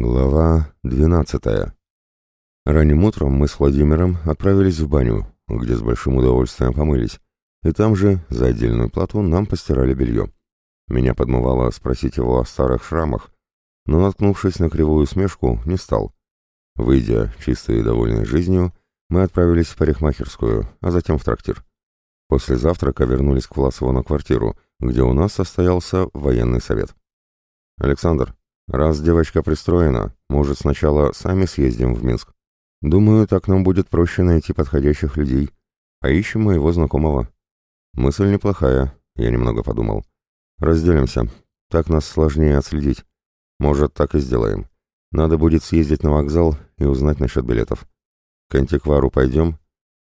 Глава 12. Ранним утром мы с Владимиром отправились в баню, где с большим удовольствием помылись, и там же, за отдельную плату, нам постирали белье. Меня подмывало спросить его о старых шрамах, но, наткнувшись на кривую смешку, не стал. Выйдя, чистые и довольные жизнью, мы отправились в парикмахерскую, а затем в трактир. После завтрака вернулись к Власову на квартиру, где у нас состоялся военный совет. «Александр, Раз девочка пристроена, может, сначала сами съездим в Минск. Думаю, так нам будет проще найти подходящих людей. А ищем моего знакомого. Мысль неплохая, я немного подумал. Разделимся. Так нас сложнее отследить. Может, так и сделаем. Надо будет съездить на вокзал и узнать насчет билетов. К антиквару пойдем?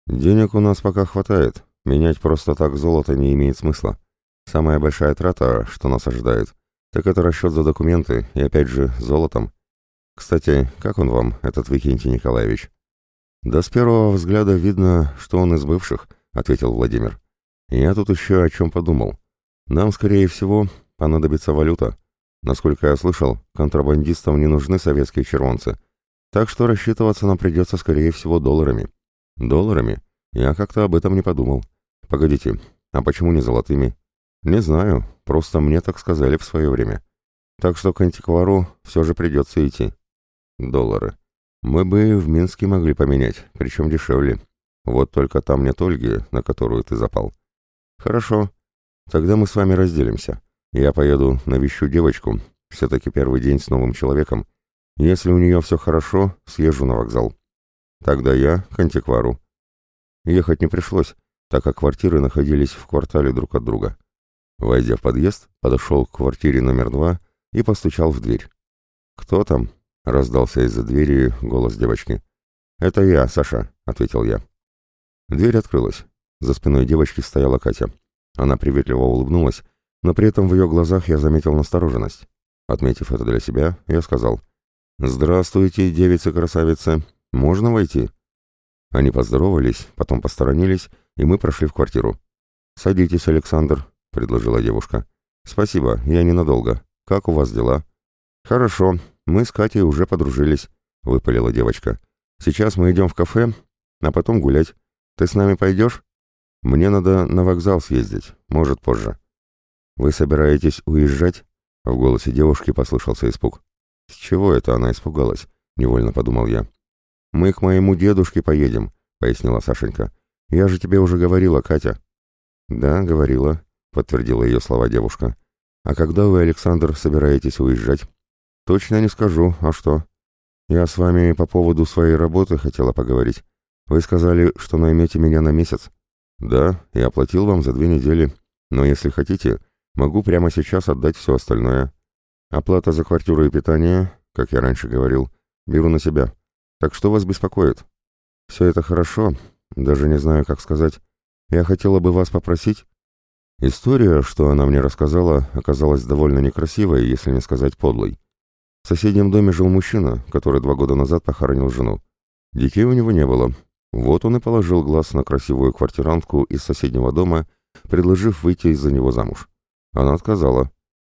Денег у нас пока хватает. Менять просто так золото не имеет смысла. Самая большая трата, что нас ожидает, так это расчет за документы и опять же золотом. Кстати, как он вам, этот Викентий Николаевич? Да с первого взгляда видно, что он из бывших, ответил Владимир. Я тут еще о чем подумал. Нам, скорее всего, понадобится валюта. Насколько я слышал, контрабандистам не нужны советские червонцы. Так что рассчитываться нам придется, скорее всего, долларами. Долларами? Я как-то об этом не подумал. Погодите, а почему не золотыми? Не знаю, просто мне так сказали в свое время. Так что к антиквару все же придется идти. Доллары. Мы бы в Минске могли поменять, причем дешевле. Вот только там нет Ольги, на которую ты запал. Хорошо. Тогда мы с вами разделимся. Я поеду навещу девочку, все-таки первый день с новым человеком. Если у нее все хорошо, съезжу на вокзал. Тогда я к антиквару. Ехать не пришлось, так как квартиры находились в квартале друг от друга. Войдя в подъезд, подошел к квартире номер два и постучал в дверь. «Кто там?» — раздался из-за двери голос девочки. «Это я, Саша», — ответил я. Дверь открылась. За спиной девочки стояла Катя. Она приветливо улыбнулась, но при этом в ее глазах я заметил настороженность. Отметив это для себя, я сказал, «Здравствуйте, девица-красавица, можно войти?» Они поздоровались, потом посторонились, и мы прошли в квартиру. «Садитесь, Александр», — предложила девушка. «Спасибо, я ненадолго. Как у вас дела?» «Хорошо, мы с Катей уже подружились», — выпалила девочка. «Сейчас мы идем в кафе, а потом гулять. Ты с нами пойдешь?» «Мне надо на вокзал съездить, может, позже». «Вы собираетесь уезжать?» В голосе девушки послышался испуг. «С чего это она испугалась?» — невольно подумал я. «Мы к моему дедушке поедем», — пояснила Сашенька. «Я же тебе уже говорила, Катя». «Да, говорила», — подтвердила ее слова девушка. «А когда вы, Александр, собираетесь уезжать?» «Точно не скажу. А что?» «Я с вами по поводу своей работы хотела поговорить. Вы сказали, что наймете меня на месяц». «Да, я оплатил вам за две недели. Но если хотите, могу прямо сейчас отдать все остальное. Оплата за квартиру и питание, как я раньше говорил, беру на себя. Так что вас беспокоит?» «Все это хорошо. Даже не знаю, как сказать. Я хотела бы вас попросить, История, что она мне рассказала, оказалась довольно некрасивой, если не сказать подлой. В соседнем доме жил мужчина, который два года назад похоронил жену. Детей у него не было. Вот он и положил глаз на красивую квартирантку из соседнего дома, предложив выйти из-за него замуж. Она отказала.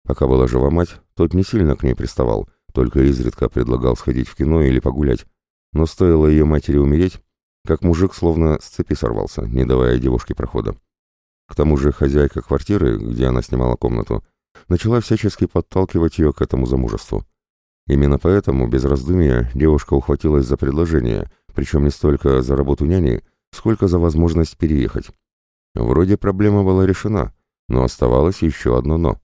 Пока была жива мать, тот не сильно к ней приставал, только изредка предлагал сходить в кино или погулять. Но стоило ее матери умереть, как мужик словно с цепи сорвался, не давая девушке прохода. К тому же хозяйка квартиры, где она снимала комнату, начала всячески подталкивать ее к этому замужеству. Именно поэтому, без раздумия, девушка ухватилась за предложение, причем не столько за работу няни, сколько за возможность переехать. Вроде проблема была решена, но оставалось еще одно «но».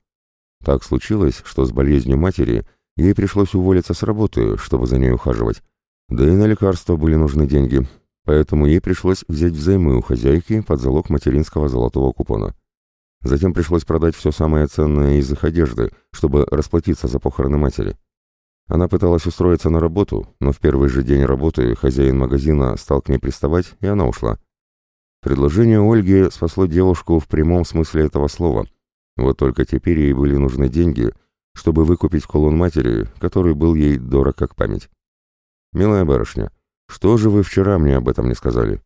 Так случилось, что с болезнью матери ей пришлось уволиться с работы, чтобы за ней ухаживать. Да и на лекарства были нужны деньги, поэтому ей пришлось взять взаймы у хозяйки под залог материнского золотого купона. Затем пришлось продать все самое ценное из их одежды, чтобы расплатиться за похороны матери. Она пыталась устроиться на работу, но в первый же день работы хозяин магазина стал к ней приставать, и она ушла. Предложение Ольги спасло девушку в прямом смысле этого слова. Вот только теперь ей были нужны деньги, чтобы выкупить кулон матери, который был ей дорог как память. «Милая барышня, «Что же вы вчера мне об этом не сказали?»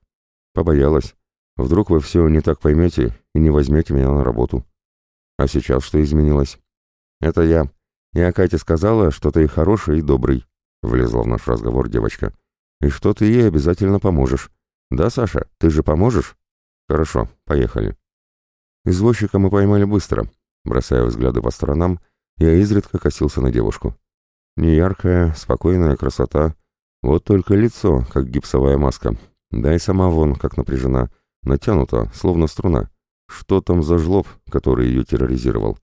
«Побоялась. Вдруг вы все не так поймете и не возьмете меня на работу». «А сейчас что изменилось?» «Это я. Я Кате сказала, что ты хороший и добрый», — влезла в наш разговор девочка. «И что ты ей обязательно поможешь. Да, Саша, ты же поможешь?» «Хорошо, поехали». Извозчика мы поймали быстро. Бросая взгляды по сторонам, я изредка косился на девушку. Неяркая, спокойная красота. Вот только лицо, как гипсовая маска. Да и сама вон, как напряжена, натянута, словно струна. Что там за жлоб, который ее терроризировал?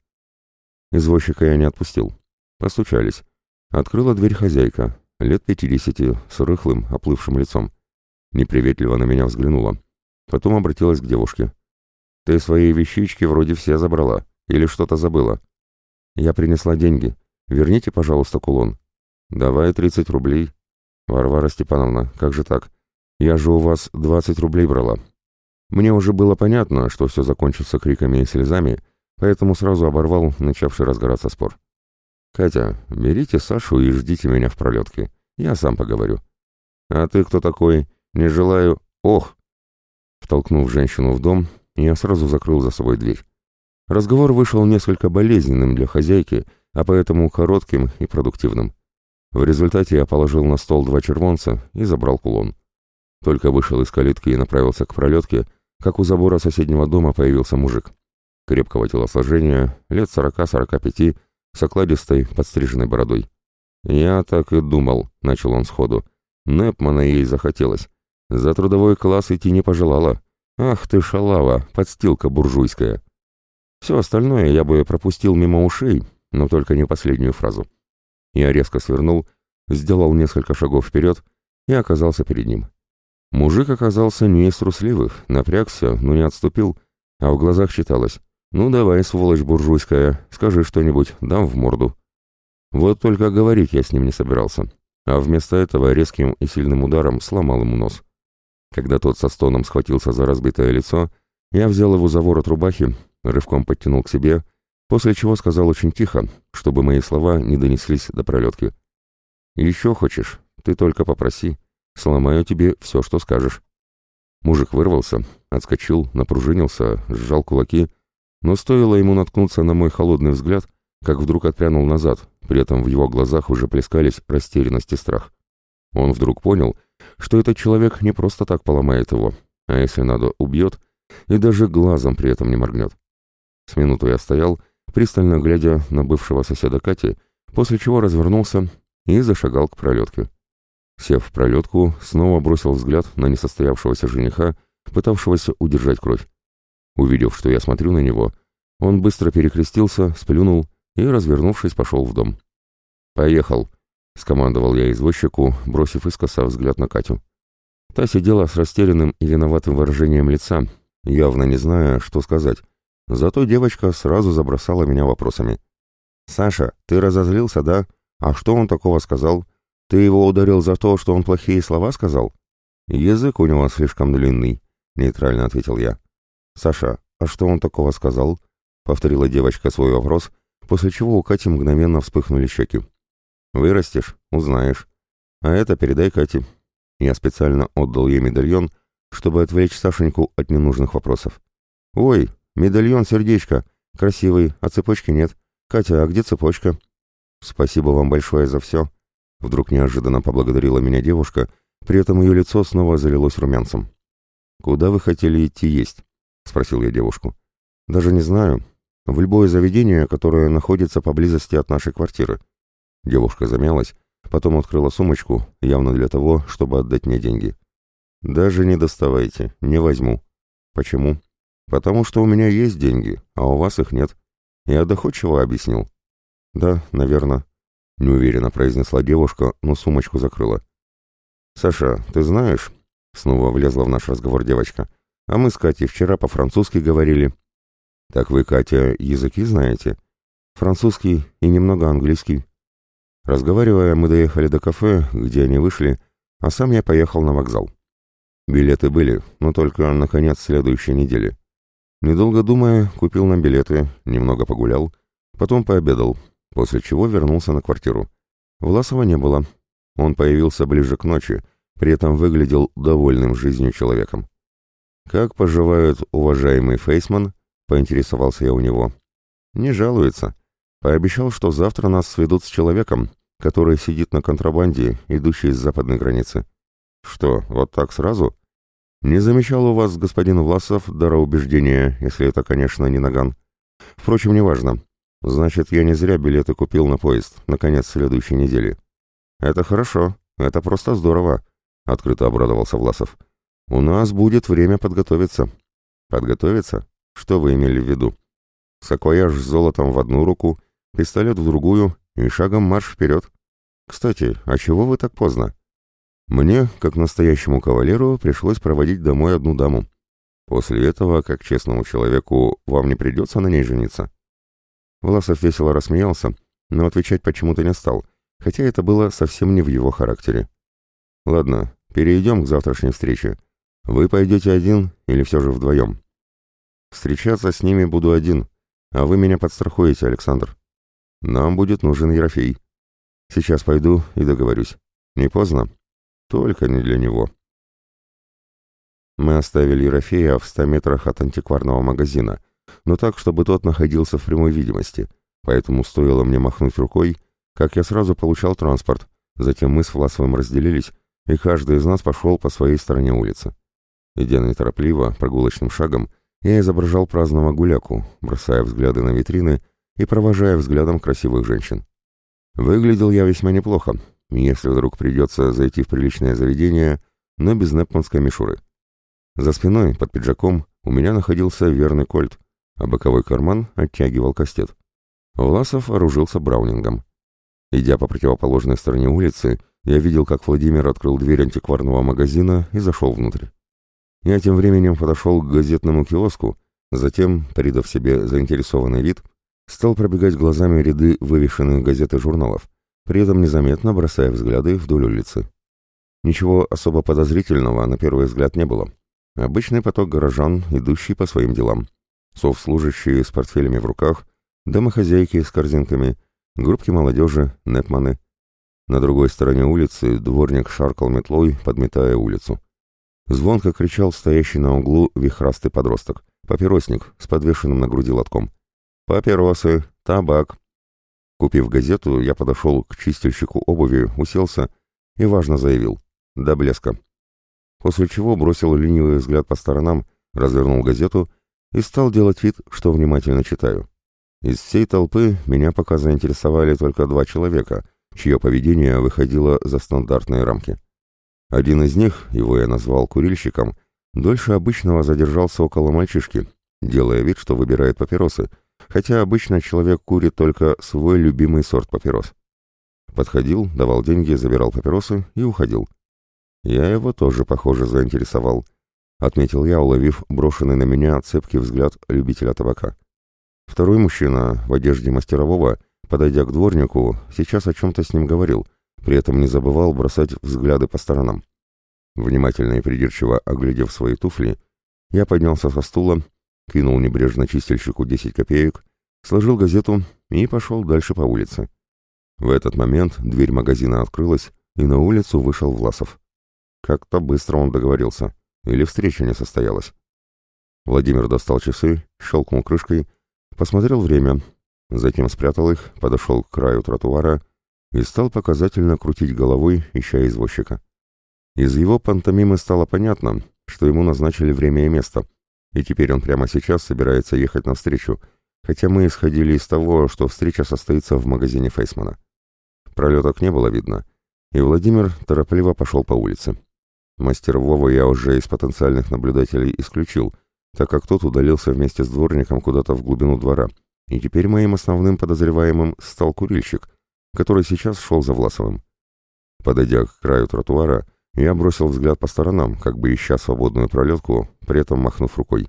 Извозчика я не отпустил. Постучались. Открыла дверь хозяйка, лет пятидесяти, с рыхлым, оплывшим лицом. Неприветливо на меня взглянула. Потом обратилась к девушке. «Ты свои вещички вроде все забрала. Или что-то забыла?» «Я принесла деньги. Верните, пожалуйста, кулон». «Давай тридцать рублей». «Варвара Степановна, как же так? Я же у вас двадцать рублей брала». Мне уже было понятно, что все закончится криками и слезами, поэтому сразу оборвал начавший разгораться спор. «Катя, берите Сашу и ждите меня в пролетке. Я сам поговорю». «А ты кто такой? Не желаю...» «Ох!» Втолкнув женщину в дом, я сразу закрыл за собой дверь. Разговор вышел несколько болезненным для хозяйки, а поэтому коротким и продуктивным. В результате я положил на стол два червонца и забрал кулон. Только вышел из калитки и направился к пролетке, как у забора соседнего дома появился мужик. Крепкого телосложения, лет сорока-сорока пяти, с окладистой, подстриженной бородой. «Я так и думал», — начал он сходу. Непмана ей захотелось. За трудовой класс идти не пожелала. Ах ты шалава, подстилка буржуйская. Все остальное я бы пропустил мимо ушей, но только не последнюю фразу. Я резко свернул, сделал несколько шагов вперед и оказался перед ним. Мужик оказался не из трусливых, напрягся, но не отступил, а в глазах читалось «Ну давай, сволочь буржуйская, скажи что-нибудь, дам в морду». Вот только говорить я с ним не собирался, а вместо этого резким и сильным ударом сломал ему нос. Когда тот со стоном схватился за разбитое лицо, я взял его за ворот рубахи, рывком подтянул к себе, после чего сказал очень тихо, чтобы мои слова не донеслись до пролетки. «Еще хочешь? Ты только попроси. Сломаю тебе все, что скажешь». Мужик вырвался, отскочил, напружинился, сжал кулаки, но стоило ему наткнуться на мой холодный взгляд, как вдруг отпрянул назад, при этом в его глазах уже плескались растерянность и страх. Он вдруг понял, что этот человек не просто так поломает его, а если надо, убьет, и даже глазом при этом не моргнет. С минуту я стоял, пристально глядя на бывшего соседа Кати, после чего развернулся и зашагал к пролетке. Сев в пролетку, снова бросил взгляд на несостоявшегося жениха, пытавшегося удержать кровь. Увидев, что я смотрю на него, он быстро перекрестился, сплюнул и, развернувшись, пошел в дом. «Поехал», — скомандовал я извозчику, бросив искоса взгляд на Катю. Та сидела с растерянным и виноватым выражением лица, явно не зная, что сказать. Зато девочка сразу забросала меня вопросами. «Саша, ты разозлился, да? А что он такого сказал? Ты его ударил за то, что он плохие слова сказал?» «Язык у него слишком длинный», — нейтрально ответил я. «Саша, а что он такого сказал?» — повторила девочка свой вопрос, после чего у Кати мгновенно вспыхнули щеки. Вырастешь — узнаешь. А это передай Кате. Я специально отдал ей медальон, чтобы отвлечь Сашеньку от ненужных вопросов. «Ой, медальон сердечко. Красивый, а цепочки нет. Катя, а где цепочка?» «Спасибо вам большое за все». Вдруг неожиданно поблагодарила меня девушка, при этом ее лицо снова залилось румянцем. «Куда вы хотели идти есть?» — спросил я девушку. «Даже не знаю. В любое заведение, которое находится поблизости от нашей квартиры. Девушка замялась, потом открыла сумочку, явно для того, чтобы отдать мне деньги. «Даже не доставайте, не возьму». «Почему?» «Потому что у меня есть деньги, а у вас их нет». Я доходчиво объяснил. «Да, наверное», — неуверенно произнесла девушка, но сумочку закрыла. «Саша, ты знаешь...» — снова влезла в наш разговор девочка. «А мы с Катей вчера по-французски говорили». «Так вы, Катя, языки знаете?» «Французский и немного английский». Разговаривая, мы доехали до кафе, где они вышли, а сам я поехал на вокзал. Билеты были, но только на конец следующей недели. Недолго думая, купил нам билеты, немного погулял, потом пообедал, после чего вернулся на квартиру. Власова не было. Он появился ближе к ночи, при этом выглядел довольным жизнью человеком. «Как поживает уважаемый Фейсман?» — поинтересовался я у него. «Не жалуется. Пообещал, что завтра нас сведут с человеком, который сидит на контрабанде, идущей с западной границы. Что, вот так сразу? Не замечал у вас, господин Власов, дара убеждения, если это, конечно, не наган. Впрочем, неважно. Значит, я не зря билеты купил на поезд, на конец следующей недели. Это хорошо, это просто здорово, открыто обрадовался Власов. У нас будет время подготовиться. Подготовиться? Что вы имели в виду? Саквояж с золотом в одну руку, пистолет в другую и шагом марш вперед. Кстати, а чего вы так поздно? Мне, как настоящему кавалеру, пришлось проводить домой одну даму. После этого, как честному человеку, вам не придется на ней жениться. Власов весело рассмеялся, но отвечать почему-то не стал, хотя это было совсем не в его характере. Ладно, перейдем к завтрашней встрече. Вы пойдете один или все же вдвоем? Встречаться с ними буду один, а вы меня подстрахуете, Александр. Нам будет нужен Ерофей. Сейчас пойду и договорюсь. Не поздно? Только не для него. Мы оставили Ерофея в ста метрах от антикварного магазина, но так, чтобы тот находился в прямой видимости, поэтому стоило мне махнуть рукой, как я сразу получал транспорт, затем мы с Власовым разделились, и каждый из нас пошел по своей стороне улицы. Идя неторопливо, прогулочным шагом, я изображал праздного гуляку, бросая взгляды на витрины и провожая взглядом красивых женщин. Выглядел я весьма неплохо, если вдруг придется зайти в приличное заведение, но без непманской мишуры. За спиной, под пиджаком, у меня находился верный кольт, а боковой карман оттягивал кастет. Власов вооружился браунингом. Идя по противоположной стороне улицы, я видел, как Владимир открыл дверь антикварного магазина и зашел внутрь. Я тем временем подошел к газетному киоску, затем, придав себе заинтересованный вид, стал пробегать глазами ряды вывешенных газет и журналов, при этом незаметно бросая взгляды вдоль улицы. Ничего особо подозрительного на первый взгляд не было. Обычный поток горожан, идущий по своим делам. Совслужащие с портфелями в руках, домохозяйки с корзинками, группки молодежи, нетманы. На другой стороне улицы дворник шаркал метлой, подметая улицу. Звонко кричал стоящий на углу вихрастый подросток, папиросник с подвешенным на груди лотком. «Папиросы! Табак!» Купив газету, я подошел к чистильщику обуви, уселся и важно заявил «До блеска». После чего бросил ленивый взгляд по сторонам, развернул газету и стал делать вид, что внимательно читаю. Из всей толпы меня пока заинтересовали только два человека, чье поведение выходило за стандартные рамки. Один из них, его я назвал курильщиком, дольше обычного задержался около мальчишки, делая вид, что выбирает папиросы, хотя обычно человек курит только свой любимый сорт папирос. Подходил, давал деньги, забирал папиросы и уходил. Я его тоже, похоже, заинтересовал, отметил я, уловив брошенный на меня цепкий взгляд любителя табака. Второй мужчина в одежде мастерового, подойдя к дворнику, сейчас о чем-то с ним говорил, при этом не забывал бросать взгляды по сторонам. Внимательно и придирчиво оглядев свои туфли, я поднялся со стула кинул небрежно чистильщику 10 копеек, сложил газету и пошел дальше по улице. В этот момент дверь магазина открылась, и на улицу вышел Власов. Как-то быстро он договорился, или встреча не состоялась. Владимир достал часы, щелкнул крышкой, посмотрел время, затем спрятал их, подошел к краю тротуара и стал показательно крутить головой, ища извозчика. Из его пантомимы стало понятно, что ему назначили время и место — и теперь он прямо сейчас собирается ехать навстречу, хотя мы исходили из того, что встреча состоится в магазине Фейсмана. Пролеток не было видно, и Владимир торопливо пошел по улице. Мастер Вова я уже из потенциальных наблюдателей исключил, так как тот удалился вместе с дворником куда-то в глубину двора, и теперь моим основным подозреваемым стал курильщик, который сейчас шел за Власовым. Подойдя к краю тротуара, я бросил взгляд по сторонам, как бы ища свободную пролетку, при этом махнув рукой.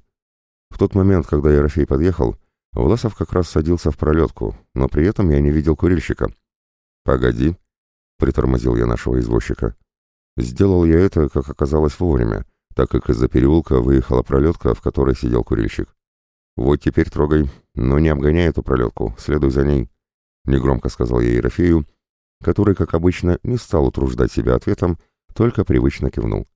В тот момент, когда Ерофей подъехал, Власов как раз садился в пролетку, но при этом я не видел курильщика. «Погоди», — притормозил я нашего извозчика. Сделал я это, как оказалось, вовремя, так как из-за переулка выехала пролетка, в которой сидел курильщик. «Вот теперь трогай, но не обгоняй эту пролетку, следуй за ней», — негромко сказал я Ерофею, который, как обычно, не стал утруждать себя ответом, — только привычно кивнул.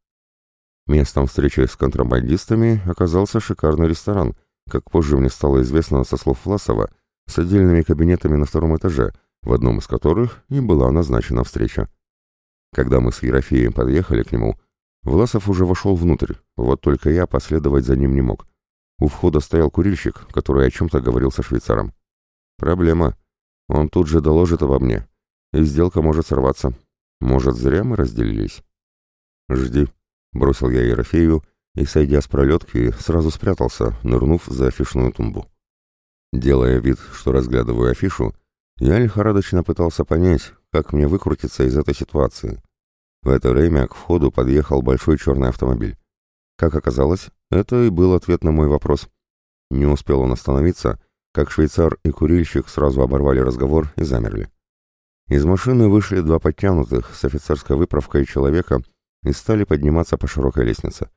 Местом встречи с контрабандистами оказался шикарный ресторан, как позже мне стало известно со слов Власова, с отдельными кабинетами на втором этаже, в одном из которых и была назначена встреча. Когда мы с Ерофеем подъехали к нему, Власов уже вошел внутрь, вот только я последовать за ним не мог. У входа стоял курильщик, который о чем-то говорил со швейцаром. Проблема. Он тут же доложит обо мне, и сделка может сорваться. Может, зря мы разделились? «Жди», — бросил я Ерофею, и, сойдя с пролетки, сразу спрятался, нырнув за афишную тумбу. Делая вид, что разглядываю афишу, я лихорадочно пытался понять, как мне выкрутиться из этой ситуации. В это время к входу подъехал большой черный автомобиль. Как оказалось, это и был ответ на мой вопрос. Не успел он остановиться, как швейцар и курильщик сразу оборвали разговор и замерли. Из машины вышли два подтянутых с офицерской выправкой человека и стали подниматься по широкой лестнице.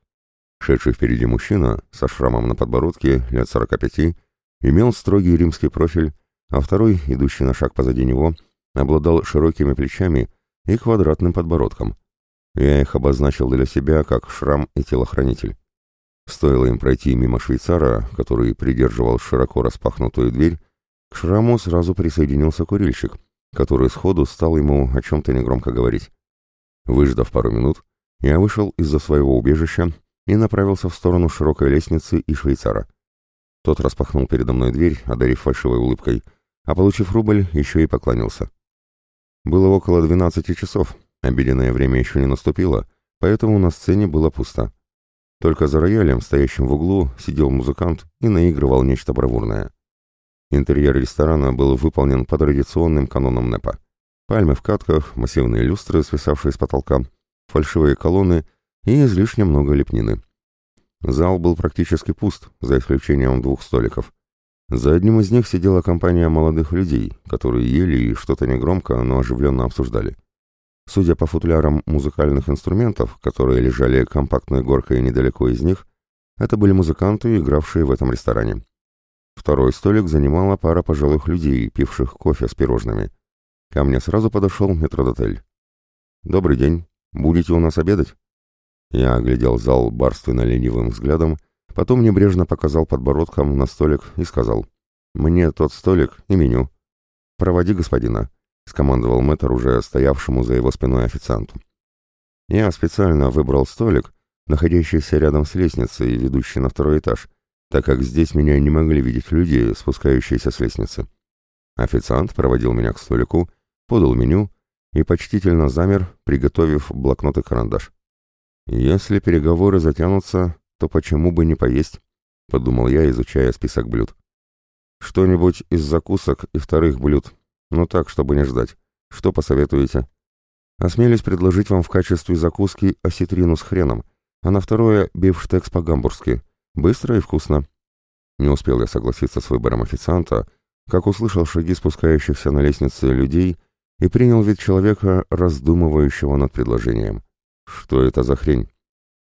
Шедший впереди мужчина, со шрамом на подбородке, лет 45, имел строгий римский профиль, а второй, идущий на шаг позади него, обладал широкими плечами и квадратным подбородком. Я их обозначил для себя как шрам и телохранитель. Стоило им пройти мимо швейцара, который придерживал широко распахнутую дверь, к шраму сразу присоединился курильщик, который сходу стал ему о чем-то негромко говорить. Выждав пару минут, я вышел из-за своего убежища и направился в сторону широкой лестницы и швейцара. Тот распахнул передо мной дверь, одарив фальшивой улыбкой, а, получив рубль, еще и поклонился. Было около двенадцати часов, обеденное время еще не наступило, поэтому на сцене было пусто. Только за роялем, стоящим в углу, сидел музыкант и наигрывал нечто бравурное. Интерьер ресторана был выполнен по традиционным канонам НЭПа. Пальмы в катках, массивные люстры, свисавшие с потолка, фальшивые колонны — и излишне много лепнины. Зал был практически пуст, за исключением двух столиков. За одним из них сидела компания молодых людей, которые ели и что-то негромко, но оживленно обсуждали. Судя по футлярам музыкальных инструментов, которые лежали компактной горкой недалеко из них, это были музыканты, игравшие в этом ресторане. Второй столик занимала пара пожилых людей, пивших кофе с пирожными. Ко мне сразу подошел метродотель. «Добрый день. Будете у нас обедать?» Я оглядел зал барственно-ленивым взглядом, потом небрежно показал подбородком на столик и сказал, «Мне тот столик и меню». «Проводи господина», — скомандовал мэтр уже стоявшему за его спиной официанту. Я специально выбрал столик, находящийся рядом с лестницей, ведущей на второй этаж, так как здесь меня не могли видеть люди, спускающиеся с лестницы. Официант проводил меня к столику, подал меню и почтительно замер, приготовив блокнот и карандаш. «Если переговоры затянутся, то почему бы не поесть?» — подумал я, изучая список блюд. «Что-нибудь из закусок и вторых блюд. Ну так, чтобы не ждать. Что посоветуете?» «Осмелюсь предложить вам в качестве закуски осетрину с хреном, а на второе — бифштекс по-гамбургски. Быстро и вкусно». Не успел я согласиться с выбором официанта, как услышал шаги спускающихся на лестнице людей и принял вид человека, раздумывающего над предложением. Что это за хрень?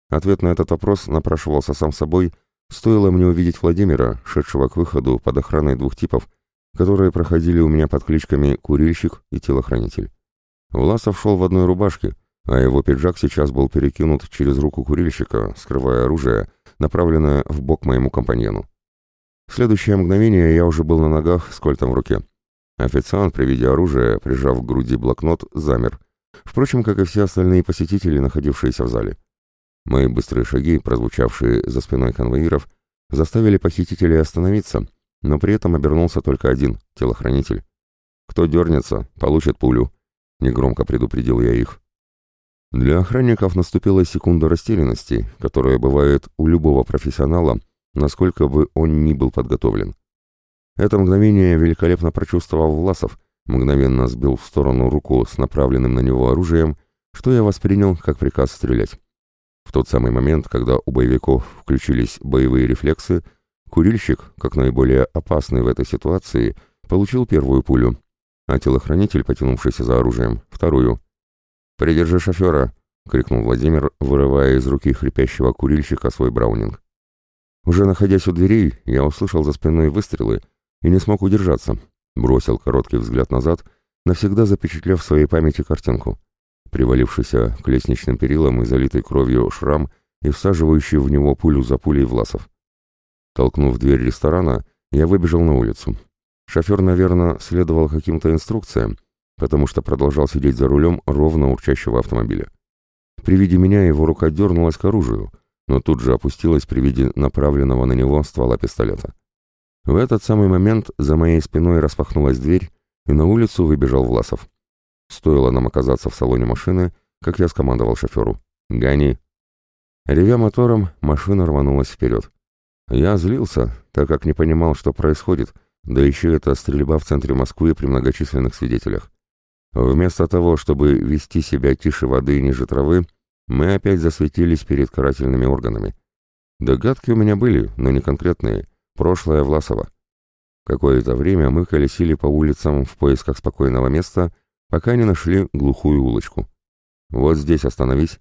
Ответ на этот вопрос напрашивался сам собой, стоило мне увидеть Владимира, шедшего к выходу под охраной двух типов, которые проходили у меня под кличками «Курильщик» и «Телохранитель». Власов шел в одной рубашке, а его пиджак сейчас был перекинут через руку курильщика, скрывая оружие, направленное в бок моему компаньону. В следующее мгновение я уже был на ногах с кольтом в руке. Официант, при виде оружия, прижав к груди блокнот, замер — Впрочем, как и все остальные посетители, находившиеся в зале. Мои быстрые шаги, прозвучавшие за спиной конвоиров, заставили похитителей остановиться, но при этом обернулся только один — телохранитель. «Кто дернется, получит пулю», — негромко предупредил я их. Для охранников наступила секунда растерянности, которая бывает у любого профессионала, насколько бы он ни был подготовлен. Это мгновение великолепно прочувствовал Власов — мгновенно сбил в сторону руку с направленным на него оружием, что я воспринял как приказ стрелять. В тот самый момент, когда у боевиков включились боевые рефлексы, курильщик, как наиболее опасный в этой ситуации, получил первую пулю, а телохранитель, потянувшийся за оружием, вторую. «Придержи шофера!» — крикнул Владимир, вырывая из руки хрипящего курильщика свой браунинг. Уже находясь у дверей, я услышал за спиной выстрелы и не смог удержаться, Бросил короткий взгляд назад, навсегда запечатлев в своей памяти картинку. Привалившийся к лестничным перилам и залитый кровью шрам и всаживающий в него пулю за пулей Власов. Толкнув дверь ресторана, я выбежал на улицу. Шофер, наверное, следовал каким-то инструкциям, потому что продолжал сидеть за рулем ровно урчащего автомобиля. При виде меня его рука дернулась к оружию, но тут же опустилась при виде направленного на него ствола пистолета. В этот самый момент за моей спиной распахнулась дверь, и на улицу выбежал Власов. Стоило нам оказаться в салоне машины, как я скомандовал шоферу. «Гони!» Ревя мотором, машина рванулась вперед. Я злился, так как не понимал, что происходит, да еще это стрельба в центре Москвы при многочисленных свидетелях. Вместо того, чтобы вести себя тише воды ниже травы, мы опять засветились перед карательными органами. Догадки у меня были, но не конкретные. Прошлое Власова. Какое-то время мы колесили по улицам в поисках спокойного места, пока не нашли глухую улочку. «Вот здесь остановись».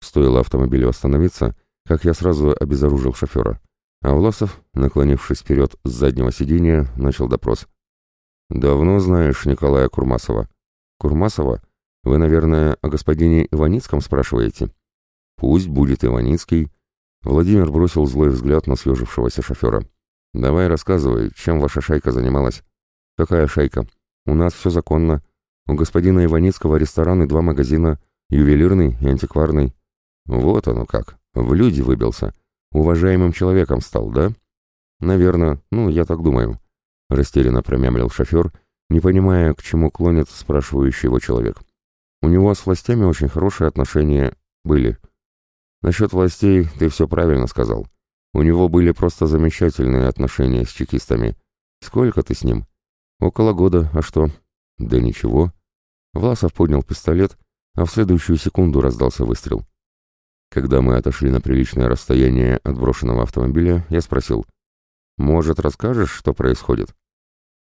Стоило автомобилю остановиться, как я сразу обезоружил шофера. А Власов, наклонившись вперед с заднего сиденья, начал допрос. «Давно знаешь Николая Курмасова?» «Курмасова? Вы, наверное, о господине Иваницком спрашиваете?» «Пусть будет Иваницкий». Владимир бросил злой взгляд на съежившегося шофера. «Давай рассказывай, чем ваша шайка занималась?» «Какая шайка? У нас все законно. У господина Иваницкого ресторан и два магазина, ювелирный и антикварный». «Вот оно как. В люди выбился. Уважаемым человеком стал, да?» «Наверное. Ну, я так думаю», — растерянно промямлил шофер, не понимая, к чему клонит спрашивающий его человек. «У него с властями очень хорошие отношения были». «Насчет властей ты все правильно сказал. У него были просто замечательные отношения с чекистами. Сколько ты с ним? Около года, а что? Да ничего. Власов поднял пистолет, а в следующую секунду раздался выстрел. Когда мы отошли на приличное расстояние от брошенного автомобиля, я спросил, «Может, расскажешь, что происходит?»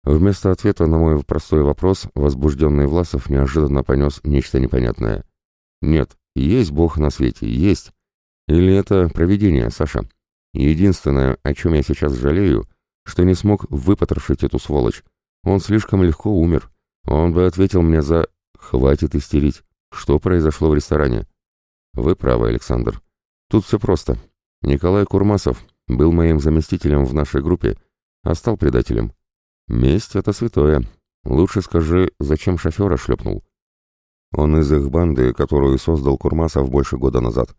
Вместо ответа на мой простой вопрос возбужденный Власов неожиданно понес нечто непонятное. «Нет, есть Бог на свете, есть. Или это провидение, Саша?» Единственное, о чем я сейчас жалею, что не смог выпотрошить эту сволочь. Он слишком легко умер. Он бы ответил мне за... Хватит истерить. Что произошло в ресторане? Вы правы, Александр. Тут все просто. Николай Курмасов был моим заместителем в нашей группе, а стал предателем. Месть — это святое. Лучше скажи, зачем шофера шлепнул? Он из их банды, которую создал Курмасов больше года назад.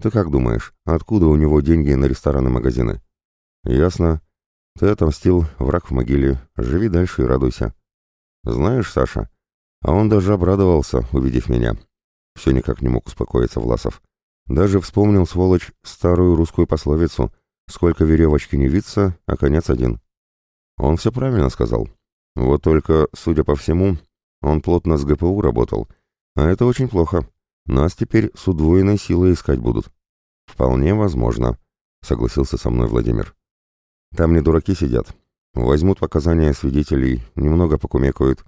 Ты как думаешь, откуда у него деньги на рестораны магазины? Ясно. Ты отомстил, враг в могиле. Живи дальше и радуйся. Знаешь, Саша, а он даже обрадовался, увидев меня. Все никак не мог успокоиться Власов. Даже вспомнил, сволочь, старую русскую пословицу «Сколько веревочки не виться, а конец один». Он все правильно сказал. Вот только, судя по всему, он плотно с ГПУ работал, а это очень плохо. Нас теперь с удвоенной силой искать будут. Вполне возможно, согласился со мной Владимир. Там не дураки сидят. Возьмут показания свидетелей, немного покумекают,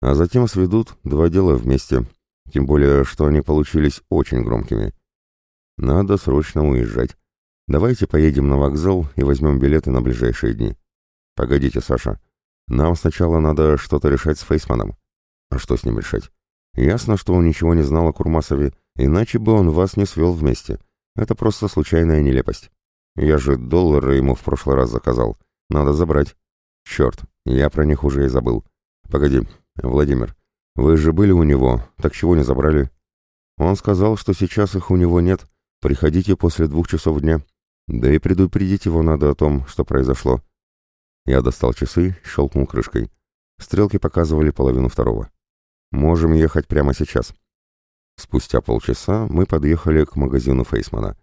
а затем сведут два дела вместе, тем более, что они получились очень громкими. Надо срочно уезжать. Давайте поедем на вокзал и возьмем билеты на ближайшие дни. Погодите, Саша. Нам сначала надо что-то решать с Фейсманом. А что с ним решать? Ясно, что он ничего не знал о Курмасове, иначе бы он вас не свел вместе. Это просто случайная нелепость. Я же доллары ему в прошлый раз заказал. Надо забрать. Черт, я про них уже и забыл. Погоди, Владимир, вы же были у него, так чего не забрали? Он сказал, что сейчас их у него нет. Приходите после двух часов дня. Да и предупредить его надо о том, что произошло. Я достал часы, щелкнул крышкой. Стрелки показывали половину второго. Можем ехать прямо сейчас. Спустя полчаса мы подъехали к магазину Фейсмана.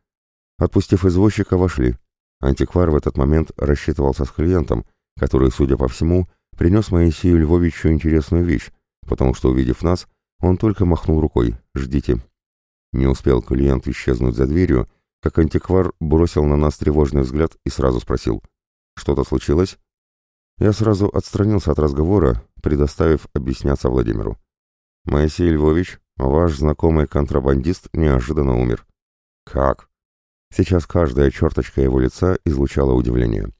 Отпустив извозчика, вошли. Антиквар в этот момент рассчитывался с клиентом, который, судя по всему, принес Моисею Львовичу интересную вещь, потому что, увидев нас, он только махнул рукой «Ждите». Не успел клиент исчезнуть за дверью, как антиквар бросил на нас тревожный взгляд и сразу спросил «Что-то случилось?» Я сразу отстранился от разговора, предоставив объясняться Владимиру. «Моисей Львович, ваш знакомый контрабандист неожиданно умер». «Как?» Сейчас каждая черточка его лица излучала удивление.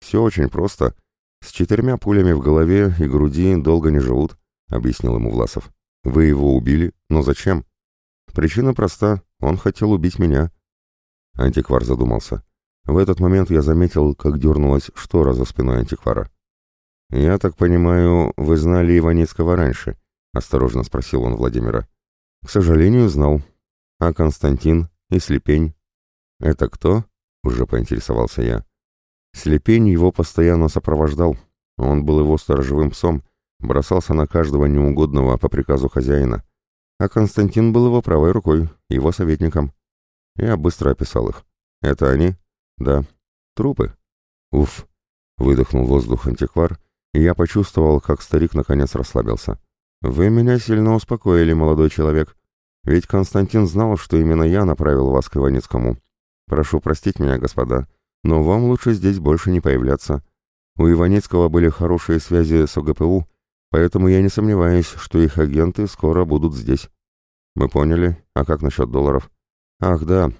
«Все очень просто. С четырьмя пулями в голове и груди долго не живут», — объяснил ему Власов. «Вы его убили? Но зачем?» «Причина проста. Он хотел убить меня». Антиквар задумался. В этот момент я заметил, как дернулась штора за спиной антиквара. «Я так понимаю, вы знали Иваницкого раньше?» — осторожно спросил он Владимира. «К сожалению, знал. А Константин и Слепень?» «Это кто?» — уже поинтересовался я. Слепень его постоянно сопровождал. Он был его сторожевым псом, бросался на каждого неугодного по приказу хозяина. А Константин был его правой рукой, его советником. Я быстро описал их. «Это они?» «Да». «Трупы?» «Уф!» — выдохнул воздух антиквар, я почувствовал, как старик наконец расслабился. «Вы меня сильно успокоили, молодой человек. Ведь Константин знал, что именно я направил вас к Иваницкому. Прошу простить меня, господа, но вам лучше здесь больше не появляться. У Иваницкого были хорошие связи с ОГПУ, поэтому я не сомневаюсь, что их агенты скоро будут здесь. Мы поняли. А как насчет долларов? Ах, да,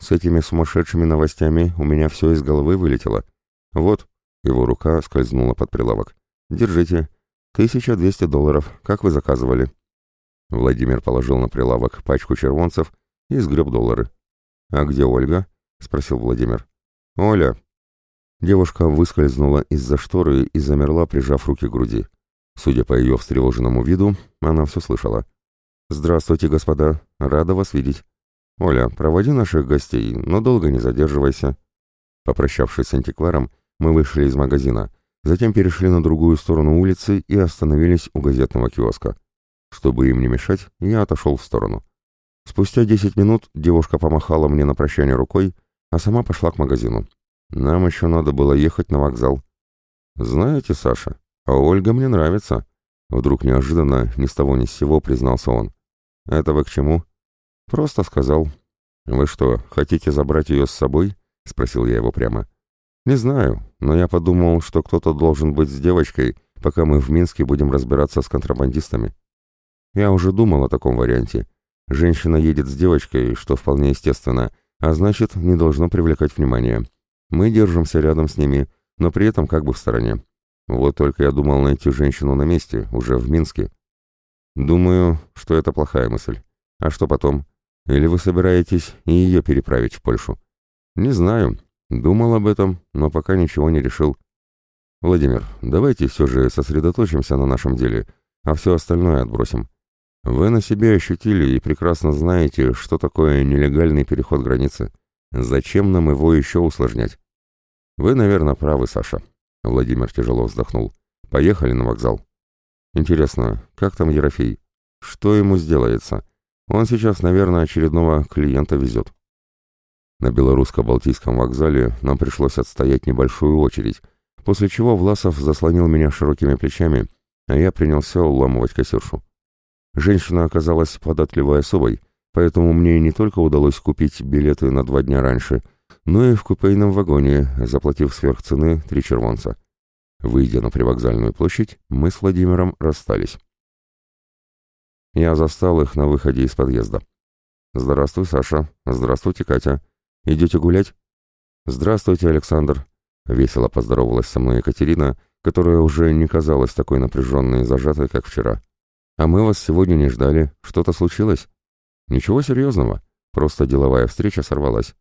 с этими сумасшедшими новостями у меня все из головы вылетело. Вот, его рука скользнула под прилавок. Держите. 1200 долларов, как вы заказывали. Владимир положил на прилавок пачку червонцев и сгреб доллары. «А где Ольга?» — спросил Владимир. «Оля». Девушка выскользнула из-за шторы и замерла, прижав руки к груди. Судя по ее встревоженному виду, она все слышала. «Здравствуйте, господа. Рада вас видеть. Оля, проводи наших гостей, но долго не задерживайся». Попрощавшись с антикваром, мы вышли из магазина, затем перешли на другую сторону улицы и остановились у газетного киоска. Чтобы им не мешать, я отошел в сторону. Спустя десять минут девушка помахала мне на прощание рукой, а сама пошла к магазину. Нам еще надо было ехать на вокзал. «Знаете, Саша, а Ольга мне нравится», — вдруг неожиданно, ни с того ни с сего признался он. «Это вы к чему?» «Просто сказал». «Вы что, хотите забрать ее с собой?» — спросил я его прямо. «Не знаю, но я подумал, что кто-то должен быть с девочкой, пока мы в Минске будем разбираться с контрабандистами. Я уже думал о таком варианте. Женщина едет с девочкой, что вполне естественно, а значит, не должно привлекать внимание. Мы держимся рядом с ними, но при этом как бы в стороне. Вот только я думал найти женщину на месте, уже в Минске. Думаю, что это плохая мысль. А что потом? Или вы собираетесь и ее переправить в Польшу? Не знаю. Думал об этом, но пока ничего не решил. Владимир, давайте все же сосредоточимся на нашем деле, а все остальное отбросим. Вы на себе ощутили и прекрасно знаете, что такое нелегальный переход границы. Зачем нам его еще усложнять? Вы, наверное, правы, Саша. Владимир тяжело вздохнул. Поехали на вокзал. Интересно, как там Ерофей? Что ему сделается? Он сейчас, наверное, очередного клиента везет. На белорусско-балтийском вокзале нам пришлось отстоять небольшую очередь, после чего Власов заслонил меня широкими плечами, а я принялся уламывать кассиршу. Женщина оказалась податливой особой, поэтому мне не только удалось купить билеты на два дня раньше, но и в купейном вагоне, заплатив сверх цены три червонца. Выйдя на привокзальную площадь, мы с Владимиром расстались. Я застал их на выходе из подъезда. «Здравствуй, Саша. Здравствуйте, Катя. Идете гулять?» «Здравствуйте, Александр», — весело поздоровалась со мной Екатерина, которая уже не казалась такой напряженной и зажатой, как вчера. «А мы вас сегодня не ждали. Что-то случилось?» «Ничего серьезного. Просто деловая встреча сорвалась».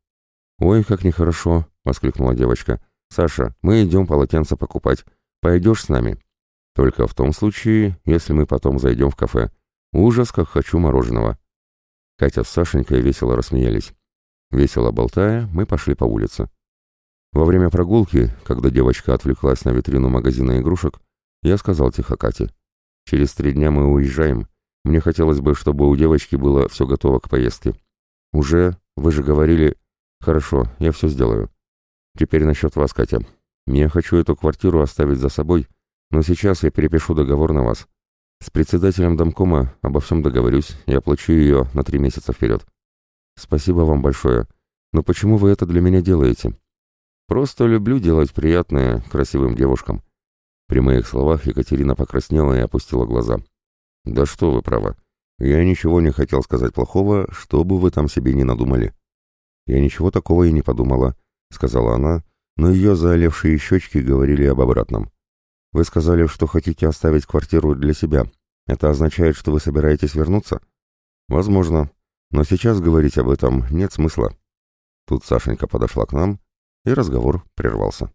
«Ой, как нехорошо!» — воскликнула девочка. «Саша, мы идем полотенце покупать. Пойдешь с нами?» «Только в том случае, если мы потом зайдем в кафе. Ужас, как хочу мороженого». Катя с Сашенькой весело рассмеялись. Весело болтая, мы пошли по улице. Во время прогулки, когда девочка отвлеклась на витрину магазина игрушек, я сказал тихо Кате. Через три дня мы уезжаем. Мне хотелось бы, чтобы у девочки было все готово к поездке. Уже? Вы же говорили... Хорошо, я все сделаю. Теперь насчет вас, Катя. Я хочу эту квартиру оставить за собой, но сейчас я перепишу договор на вас. С председателем домкома обо всем договорюсь и оплачу ее на три месяца вперед. Спасибо вам большое. Но почему вы это для меня делаете? Просто люблю делать приятное красивым девушкам. При моих словах Екатерина покраснела и опустила глаза. «Да что вы, право. Я ничего не хотел сказать плохого, что бы вы там себе не надумали». «Я ничего такого и не подумала», — сказала она, но ее заолевшие щечки говорили об обратном. «Вы сказали, что хотите оставить квартиру для себя. Это означает, что вы собираетесь вернуться?» «Возможно. Но сейчас говорить об этом нет смысла». Тут Сашенька подошла к нам, и разговор прервался.